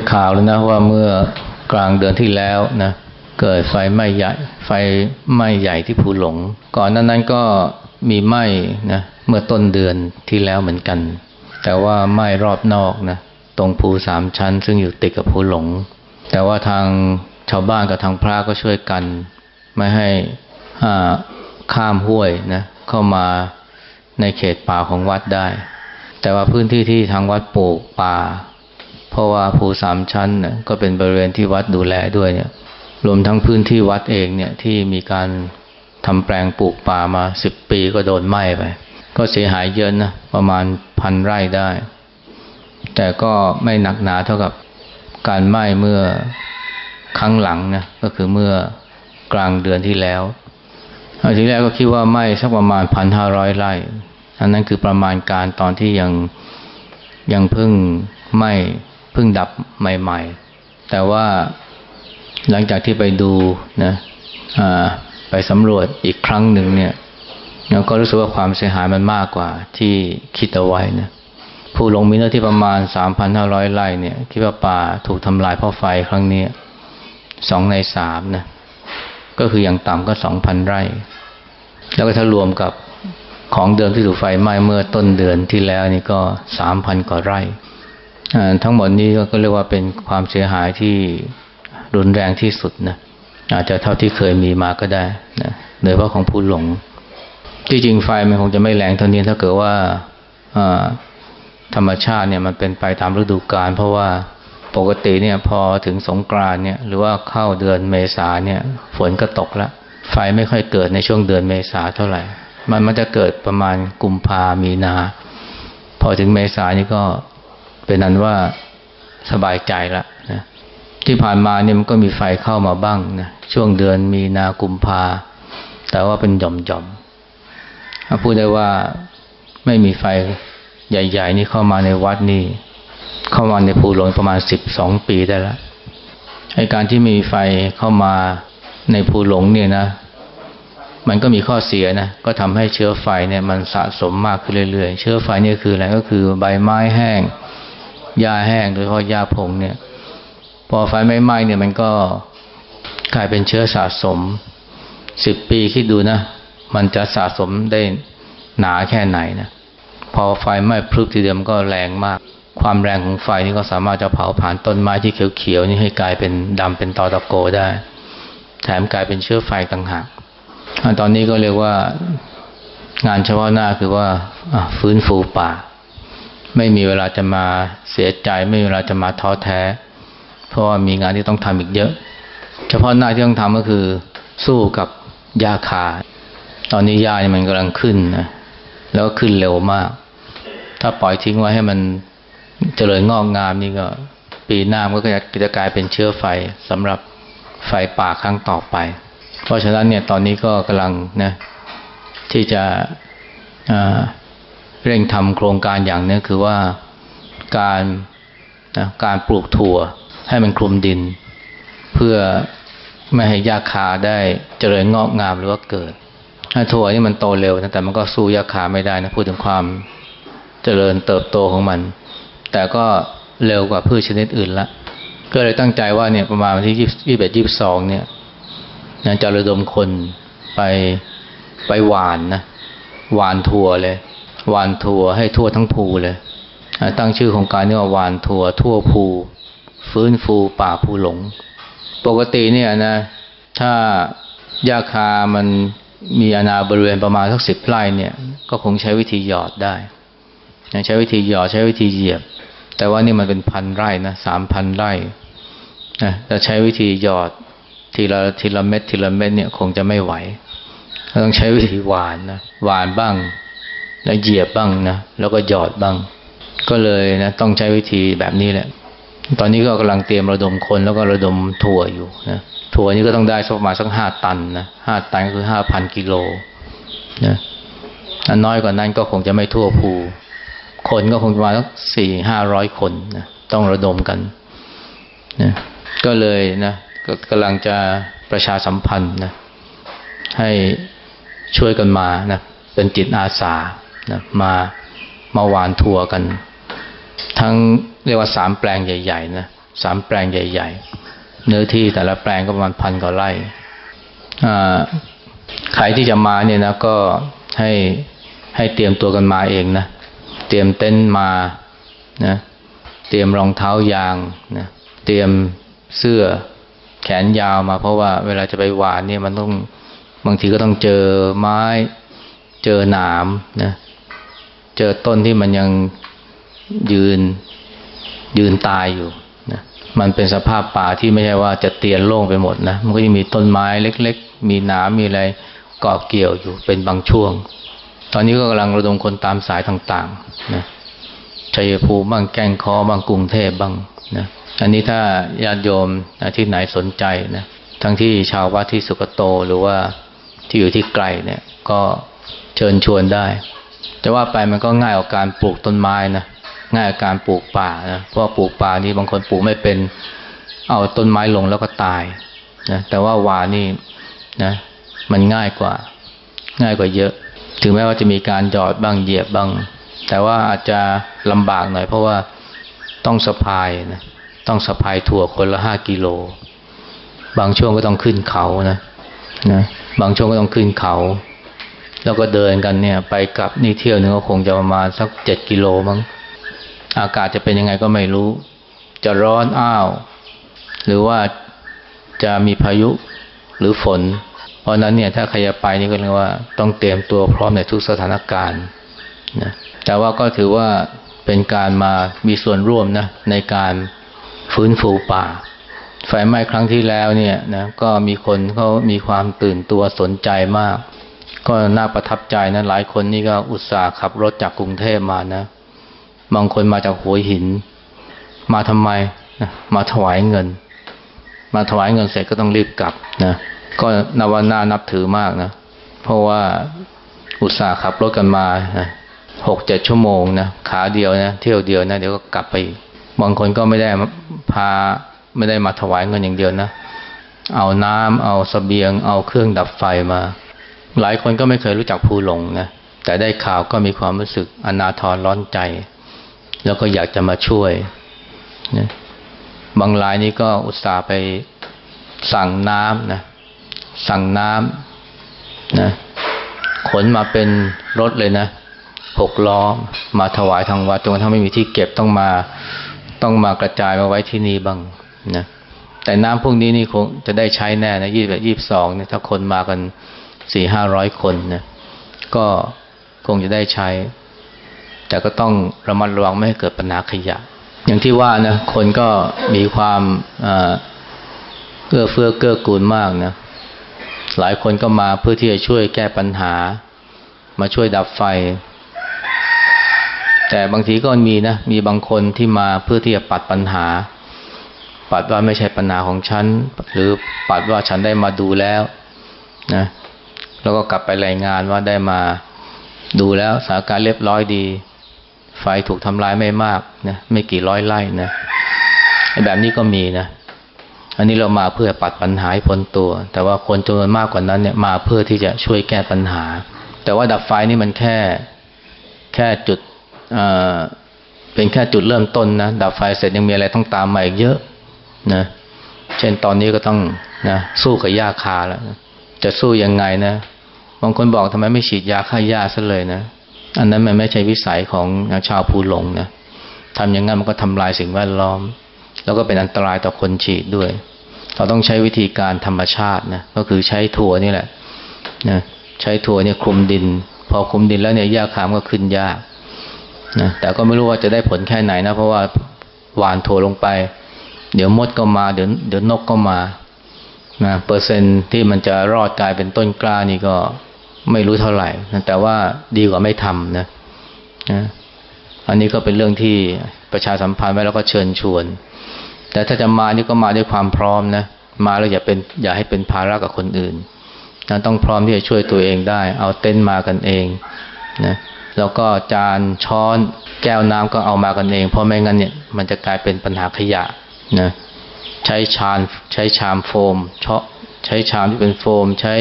ได้ข่าวแล้วนะว่าเมื่อกลางเดือนที่แล้วนะเกิดไฟไหม้ใหญ่ไฟไหม้ใหญ่ที่ภูหลง ก่อนนั้นนั้นก็มีไหม้นะเมื่อต้นเดือนที่แล้วเหมือนกัน แต่ว่าไหม้รอบนอกนะตรงภูสามชั้น ซึ่งอยู่ติดกับภูหลง แต่ว่าทางชาวบ้านกับทางพระก็ช่วยกัน ไม่ให้ข้ามห้วยนะเข้ามาในเขตป่าของวัดได้ แต่ว่าพื้นที่ที่ทางวัดปลูกป่า เพราะว่าภูสามชั้นนะก็เป็นบริเวณที่วัดดูแลด้วยเนี่ย รวมทั้งพื้นที่วัดเองเนี่ยที่มีการทำแปลงปลูกป่ามาสิบปีก็โดนไหม้ไป ก็เสียหายเยอะนะประมาณพันไร่ได้ แต่ก็ไม่หนักหนาเท่ากับการไหม้เมื่อครั้งหลังนะก็คือเมื่อกลางเดือนที่แล้วทีแรกก็คิดว่าไหม้สักประมาณพันห้าร้อยไร่อันนั้นคือประมาณการตอนที่ยังยังเพิ่งไหม้ เพิ่งดับใหม่ ๆ แต่ว่าหลังจากที่ไปดูนะไปสำรวจอีกครั้งหนึ่งเนี่ยเราก็รู้สึกว่าความเสียหายมันมากกว่าที่คิดเอาไว้นะผู้ลงมีเนื้อที่ประมาณสามพันห้าร้อยไร่เนี่ย คิดว่าป่าถูกทำลายเพราะไฟครั้งนี้สองในสามนะก็คืออย่างต่ำก็สองพันไร่ แล้วก็ถ้ารวมกับของเดิมที่ถูกไฟไหม้เมื่อต้นเดือนที่แล้วนี่ก็สามพันกว่าไร่ ทั้งหมดนี้ก็เรียกว่าเป็นความเสียหายที่รุนแรงที่สุดนะอาจจะเท่าที่เคยมีมาก็ได้นะโดยเฉพาะของผู้หลง ที่จริงไฟมันคงจะไม่แรงเท่านี้ถ้าเกิดว่าธรรมชาติเนี่ยมันเป็นไปตามฤดูกาลเพราะว่าปกติเนี่ยพอถึงสงกรานเนี่ยหรือว่าเข้าเดือนเมษาเนี่ยฝนก็ตกแล้วไฟไม่ค่อยเกิดในช่วงเดือนเมษาเท่าไหร่ มันมันจะเกิดประมาณกุมภามีนา พอถึงเมษานี่ก็ เป็นนั้นว่าสบายใจละนะที่ผ่านมาเนี่ยมันก็มีไฟเข้ามาบ้างนะช่วงเดือนมีนากุมภาแต่ว่าเป็นหย่อมๆพูดได้ว่าไม่มีไฟใหญ่ ๆ นี่เข้ามาในวัดนี่ เข้ามาในภูหลวงประมาณสิบสองปีได้แล้วไอการที่มีไฟเข้ามาในภูหลงเนี่ยนะ มันก็มีข้อเสียนะ ก็ทำให้เชื้อไฟเนี่ยมันสะสมมากขึ้นเรื่อยๆ เชื้อไฟนี่คืออะไรก็คือใบไม้แห้ง หญ้าแห้งโดยเฉพาะหญ้าผงเนี่ย พอไฟไม่ไหม้เนี่ยมันก็กลายเป็นเชื้อสะสมสิบปีคิดดูนะ มันจะสะสมได้หนาแค่ไหนนะพอไฟไหม้พลุทีเดียวมันก็แรงมาก ความแรงของไฟนี่ก็สามารถจะเผาผ่านต้นไม้ที่เขียวๆนี่ให้กลายเป็นดำเป็นตอตะโกได้ แถมกลายเป็นเชื้อไฟต่างหากตอนนี้ก็เรียกว่างานเฉพาะหน้าคือว่าฟื้นฟูป่า ไม่มีเวลาจะมาเสียใจ ไม่มีเวลาจะมาท้อแท้ เพราะว่ามีงานที่ต้องทำอีกเยอะ เฉพาะหน้าที่ต้องทำก็คือสู้กับยาคา ตอนนี้ยาเนี่ยมันกำลังขึ้นนะแล้วก็ขึ้นเร็วมาก ถ้าปล่อยทิ้งไว้ให้มันเจริญงอกงามนี่ก็ ปีหน้าก็จะกลายเป็นเชื้อไฟสำหรับไฟป่าครั้งต่อไป เพราะฉะนั้นเนี่ยตอนนี้ก็กำลังนะที่จะ เร่งทำโครงการอย่างนี้คือว่าการนะการปลูกถั่วให้มันคลุมดิน เพื่อไม่ให้ยาคาได้เจริญงอกงามหรือว่าเกิดถั่วนี่มันโตเร็วนะแต่มันก็สู้ยาคาไม่ได้นะพูดถึงความเจริญเติบโตของมัน แต่ก็เร็วกว่าพืชชนิดอื่นละ ก็เลยตั้งใจว่าเนี่ยประมาณวันที่ยี่สิบเอ็ดยี่สิบสองเนี่ยจะระดมคนไปไปหวานนะหวานทัวเลย วานทัวให้ทั่วทั้งภูเลย ตั้งชื่อของการนี้ว่าหวานทัวทั่วภูฟื้นฟูป่าภูหลง ปกติเนี่ยนะ ถ้ายาคามันมีอนาบริเวณประมาณสักสิบไร่เนี่ย ก็คงใช้วิธีหยอดได้ ใช้วิธีหยอดใช้วิธีเหยียบ แต่ว่านี่มันเป็นพันไร่นะสามพันไร่นะจะใช้วิธีหยอดทีละทีละเม็ดทีละเม็ดเนี่ยคงจะไม่ไหว ต้องใช้วิธีหวานนะหวานบ้าง แล้วเหยียบบ้างนะแล้วก็หยอดบ้าง ก็เลยนะต้องใช้วิธีแบบนี้แหละ ตอนนี้ก็กำลังเตรียมระดมคนแล้วก็ระดมถั่วอยู่นะถั่วนี้ก็ต้องได้สักประมาณสักห้าตันนะห้าตันก็คือห้าพันกิโลนะอัน้อยกว่านั้นก็คงจะไม่ทั่วภู คนก็คงประมาณสักสี่ห้าร้อยคนนะต้องระดมกันนะก็เลยนะก็กำลังจะประชาสัมพันธ์นะให้ช่วยกันมานะเป็นจิตอาสา นะมามาหวานทัวร์กัน ทั้งเรียกว่าสามแปลงใหญ่ๆนะสามแปลงใหญ่ ๆ เนื้อที่แต่ละแปลงก็ประมาณพันกว่าไร่ใครที่จะมาเนี่ยนะก็ให้ให้เตรียมตัวกันมาเองนะเตรียมเต็นท์มานะเตรียมรองเท้ายางนะเตรียมเสื้อแขนยาวมา เพราะว่าเวลาจะไปหวานเนี่ยมันต้องบางทีก็ต้องเจอไม้ เจอหนามนะ เจอต้นที่มันยังยืนยืนตายอยู่นะมันเป็นสภาพป่าที่ไม่ใช่ว่าจะเตียนโล่งไปหมดนะ มันก็ยังมีต้นไม้เล็ก ๆ มีหนามมีอะไรเกาะเกี่ยวอยู่เป็นบางช่วง ตอนนี้ก็กำลังระดมคนตามสายต่างๆนะชัยภูมิบ้างแก้งคอบางกรุงเทพบ้างนะอันนี้ถ้าญาติโยมที่ไหนสนใจนะทั้งที่ชาววัดที่สุกโตหรือว่าที่อยู่ที่ไกลเนี่ย ก็เชิญชวนได้ แต่ว่าไปมันก็ง่ายกว่าการปลูกต้นไม้นะง่ายกว่าการปลูกป่านะเพราะปลูกป่านี่บางคนปลูกไม่เป็น เอาต้นไม้ลงแล้วก็ตายนะแต่ว่าวานี่นะมันง่ายกว่า ง่ายกว่าเยอะ ถึงแม้ว่าจะมีการหยอดบ้างเหยียบบ้าง แต่ว่าอาจจะลำบากหน่อยเพราะว่าต้องสะพายนะต้องสะพายถั่วคนละห้ากิโล บางช่วงก็ต้องขึ้นเขานะนะบางช่วงก็ต้องขึ้นเขา แล้วก็เดินกันเนี่ย ไปกลับนี่เที่ยวหนึ่งก็คงจะประมาณสักเจ็ดกิโลมั้งอากาศจะเป็นยังไงก็ไม่รู้ จะร้อนอ้าว หรือว่าจะมีพายุหรือฝน เพราะนั้นเนี่ยถ้าใครจะไปนี่ก็เรียกว่าต้องเตรียมตัวพร้อมในทุกสถานการณ์นะแต่ว่าก็ถือว่าเป็นการมามีส่วนร่วมนะในการฟื้นฟูป่าไฟไหม้ครั้งที่แล้วเนี่ยนะก็มีคนเขามีความตื่นตัวสนใจมาก ก็น่าประทับใจนะหลายคนนี่ก็อุตส่าห์ขับรถจากกรุงเทพมานะ บางคนมาจากหัวหิน มาทำไมนะมาถวายเงิน มาถวายเงินเสร็จก็ต้องรีบกลับนะก็นวันนานับถือมากนะ เพราะว่าอุตส่าห์ขับรถกันมาหกเจ็ดชั่วโมงนะขาเดียวนะเที่ยวเดียวนะเดี๋ยวก็กลับไปบางคนก็ไม่ได้พาไม่ได้มาถวายเงินอย่างเดียวนะ เอาน้ำเอาสเสบียง เอาเครื่องดับไฟมา หลายคนก็ไม่เคยรู้จักภูหลงนะแต่ได้ข่าวก็มีความรู้สึกอนาทรร้อนใจ แล้วก็อยากจะมาช่วยนะบางรายนี้ก็อุตส่าห์ไปสั่งน้ำนะสั่งน้ำนะขนมาเป็นรถเลยนะหกล้อมาถวายทางวัดจนกระทั่งไม่มีที่เก็บต้องมาต้องมากระจายมาไว้ที่นี่บ้างนะแต่น้ำพวกนี้นี่คงจะได้ใช้แน่นะยี่สิบยี่สิบสองเนี่ยถ้าคนมากัน สี่ห้าร้อยคนนะก็คงจะได้ใช้ แต่ก็ต้องระมัดระวังไม่ให้เกิดปัญหาขยะ อย่างที่ว่านะคนก็มีความเอื้อเฟื้อเกื้อกูลมากนะหลายคนก็มาเพื่อที่จะช่วยแก้ปัญหา มาช่วยดับไฟ แต่บางทีก็มีนะ มีบางคนที่มาเพื่อที่จะปัดปัญหา ปัดว่าไม่ใช่ปัญหาของฉัน หรือปัดว่าฉันได้มาดูแล้วนะ แล้วก็กลับไปรายงานว่าได้มาดูแล้วสถานการณ์เรียบร้อยดี ไฟถูกทำลายไม่มากนะไม่กี่ร้อยไร่นะแบบนี้ก็มีนะ อันนี้เรามาเพื่อปัดปัญหาให้พ้นตัว แต่ว่าคนจำนวนมากกว่านั้นเนี่ยมาเพื่อที่จะช่วยแก้ปัญหา แต่ว่าดับไฟนี่มันแค่แค่จุดเอ่อเป็นแค่จุดเริ่มต้นนะดับไฟเสร็จยังมีอะไรต้องตามมาอีกเยอะนะเช่นตอนนี้ก็ต้องนะสู้กับยาคาแล้วนะ จะสู้ยังไงนะบางคนบอกทำไมไม่ฉีดยาฆ่าหญ้าซะเลยนะ อันนั้นมันไม่ใช่วิสัยของชาวภูหลงนะทำอย่างนั้นมันก็ทำลายสิ่งแวดล้อม แล้วก็เป็นอันตรายต่อคนฉีดด้วย เราต้องใช้วิธีการธรรมชาตินะก็คือใช้ถั่วนี่แหละนะใช้ถั่วเนี่ยคลุมดิน พอคลุมดินแล้วเนี่ยหญ้าขามก็ขึ้นยากนะแต่ก็ไม่รู้ว่าจะได้ผลแค่ไหนนะ เพราะว่าหวานถั่วลงไป เดี๋ยวมดก็มา เดี๋ยวเดี๋ยวนกก็มา นะเปอร์เซ็นที่มันจะรอดกลายเป็นต้นกล้านี่ก็ไม่รู้เท่าไหร่นะแต่ว่าดีกว่าไม่ทำนะนะอันนี้ก็เป็นเรื่องที่ประชาสัมพันธ์ไว้แล้วก็เชิญชวน แต่ถ้าจะมานี่ก็มาด้วยความพร้อมนะมาแล้วอย่าเป็นอย่าให้เป็นภาระกับคนอื่นนะต้องพร้อมที่จะช่วยตัวเองได้ เอาเต้นมากันเองนะแล้วก็จานช้อนแก้วน้ำก็เอามากันเอง เพราะไม่งั้นเนี่ยมันจะกลายเป็นปัญหาขยะนะ ใช้ชามใช้ชามโฟมเชาะใช้ชามที่เป็นโฟม ใช้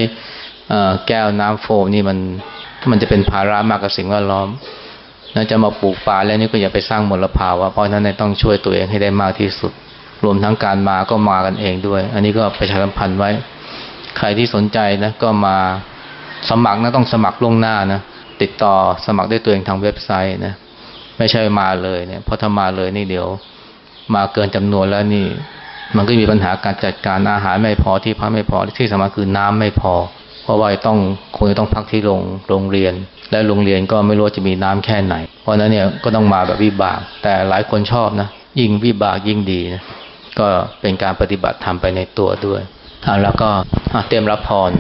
แก้วน้ำโฟมนี่มันมันจะเป็นภาระมากกับสิ่งแวดล้อมนะจะมาปลูกป่าแล้วนี่ก็อย่าไปสร้างมลภาวะเพราะฉะนั้นเนี่ยต้องช่วยตัวเองให้ได้มากที่สุด รวมทั้งการมาก็มากันเองด้วย อันนี้ก็ประชาสัมพันธ์ไว้ ใครที่สนใจนะก็มาสมัครนะต้องสมัครล่วงหน้านะติดต่อสมัครด้วยตัวเองทางเว็บไซต์นะไม่ใช่มาเลยเนี่ยเพราะถ้ามาเลยนี่เดี๋ยว มาเกินจำนวนแล้วนี่ มันก็มีปัญหาการจัดการอาหารไม่พอที่พักไม่พอที่สำคัญคือน้ำไม่พอ เพราะว่าต้องคงจะต้องพักที่โรงโรงเรียน และโรงเรียนก็ไม่รู้จะมีน้ำแค่ไหน เพราะนั้นเนี่ยก็ต้องมาแบบวิบาก แต่หลายคนชอบนะยิ่งวิบากยิ่งดีนะก็เป็นการปฏิบัติทำไปในตัวด้วยอะแล้วก็เตรียมรับพร